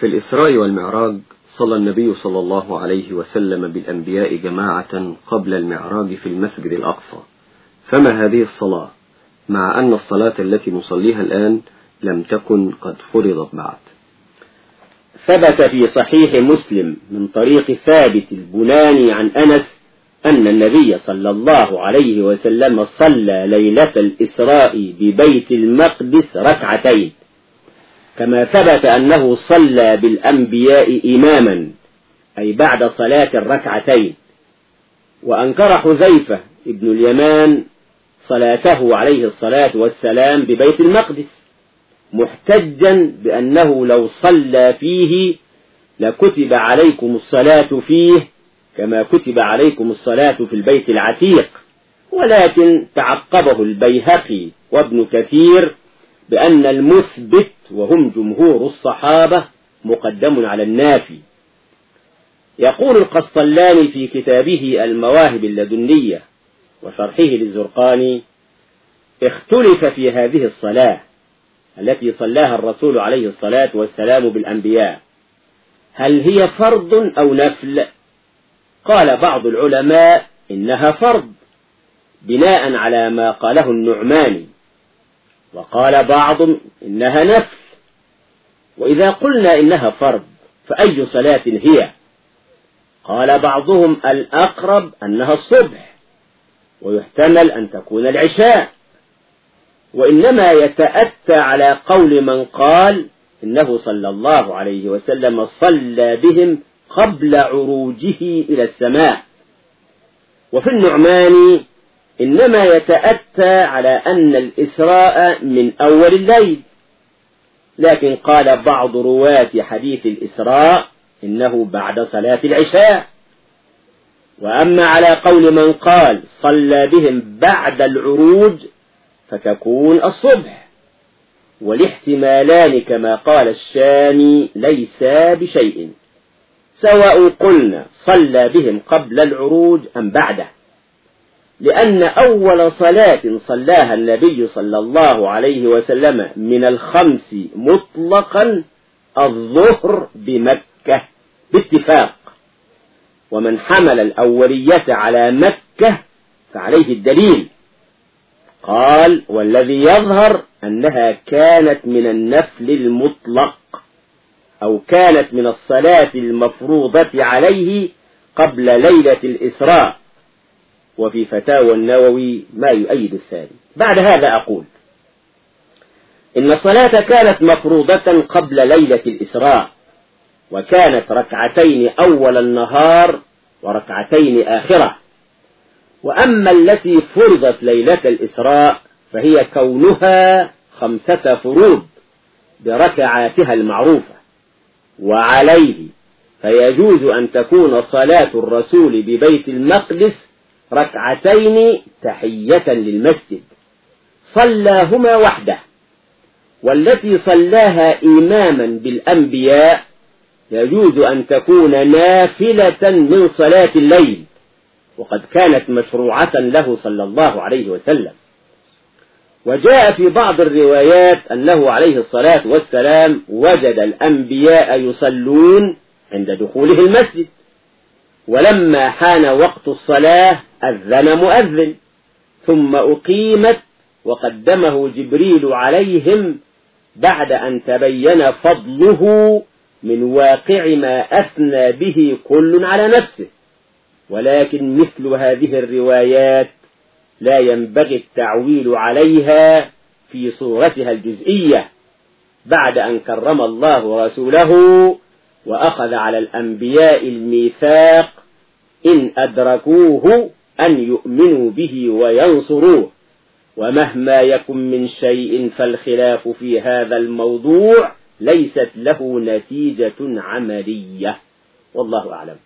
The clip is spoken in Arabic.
في الإسراء والمعراج صلى النبي صلى الله عليه وسلم بالأنبياء جماعة قبل المعراج في المسجد الأقصى. فما هذه الصلاة؟ مع أن الصلاة التي نصليها الآن لم تكن قد فرضت بعد. ثبت في صحيح مسلم من طريق ثابت البناني عن أنس أن النبي صلى الله عليه وسلم صلى ليلة الإسراء ببيت المقدس ركعتين. كما ثبت أنه صلى بالأنبياء إماما أي بعد صلاة الركعتين. وأنكر حذيفة ابن اليمان صلاته عليه الصلاة والسلام ببيت المقدس محتجا بأنه لو صلى فيه لكتب عليكم الصلاة فيه كما كتب عليكم الصلاة في البيت العتيق. ولكن تعقبه البيهقي وابن كثير بأن المثبت وهم جمهور الصحابة مقدم على النافي يقول القسطلاني في كتابه المواهب اللدنية وشرحه للزرقاني اختلف في هذه الصلاة التي صلاها الرسول عليه الصلاة والسلام بالأنبياء. هل هي فرض أو نفل؟ قال بعض العلماء إنها فرض بناء على ما قاله النعماني. وقال بعض إنها نفل وإذا قلنا إنها فرض فأي صلاة هي؟ قال بعضهم الأقرب أنها الصبح ويحتمل أن تكون العشاء. وإنما يتأتى على قول من قال إنه صلى الله عليه وسلم صلى بهم قبل عروجه إلى السماء. وفي النعمان إنما يتأتى على أن الإسراء من أول الليل. لكن قال بعض رواة حديث الإسراء إنه بعد صلاة العشاء. وأما على قول من قال صلى بهم بعد العروج فتكون الصبح. والاحتمالان كما قال الشامي ليسا بشيء. سواء قلنا صلى بهم قبل العروج أم بعده. لأن أول صلاة صلاها النبي صلى الله عليه وسلم من الخمس مطلقا الظهر بمكة باتفاق. ومن حمل الأولية على مكة فعليه الدليل. قال والذي يظهر أنها كانت من النفل المطلق أو كانت من الصلاة المفروضة عليه قبل ليلة الإسراء. وفي فتاوى النووي ما يؤيد الثاني. بعد هذا أقول إن الصلاة كانت مفروضة قبل ليلة الإسراء وكانت ركعتين أول النهار وركعتين آخرة. وأما التي فرضت ليلة الإسراء فهي كونها خمسة فروض بركعاتها المعروفة. وعليه فيجوز أن تكون صلاة الرسول ببيت المقدس ركعتين تحية للمسجد. صلاهما وحده. والتي صلاها إماما بالأنبياء يجوز أن تكون نافلة من صلاة الليل. وقد كانت مشروعة له صلى الله عليه وسلم. وجاء في بعض الروايات أنه عليه الصلاة والسلام وجد الأنبياء يصلون عند دخوله المسجد. ولما حان وقت الصلاة أذن مؤذن ثم أقيمت وقدمه جبريل عليهم بعد أن تبين فضله من واقع ما أثنى به كل على نفسه. ولكن مثل هذه الروايات لا ينبغي التعويل عليها في صورتها الجزئية بعد أن كرم الله رسوله وأخذ على الأنبياء الميثاق إن أدركوه أن يؤمنوا به وينصروه. ومهما يكن من شيء فالخلاف في هذا الموضوع ليست له نتيجة عملية. والله أعلم.